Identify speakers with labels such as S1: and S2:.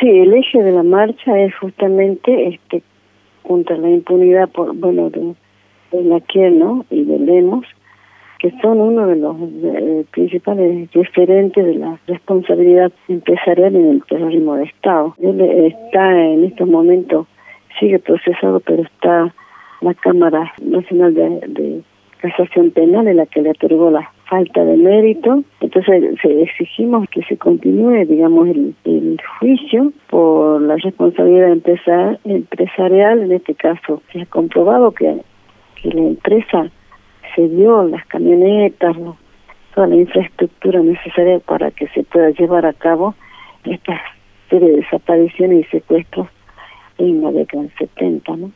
S1: Sí, el eje de la marcha es justamente este contra la impunidad por bueno de, de la que no y de Lemos que son uno de los principales referentes de la responsabilidad empresarial en el terrorismo de Estado. Él está en estos momentos, sigue procesado, pero está la Cámara Nacional de, Casación Penal en la que le otorgó la falta de mérito. Entonces exigimos que se continúe, digamos, el, el juicio por la responsabilidad empresarial. En este caso, se ha comprobado que, que la empresa se dio las camionetas, toda la infraestructura necesaria para que se pueda llevar a cabo esta serie de desapariciones y secuestros en la década del 70, ¿no?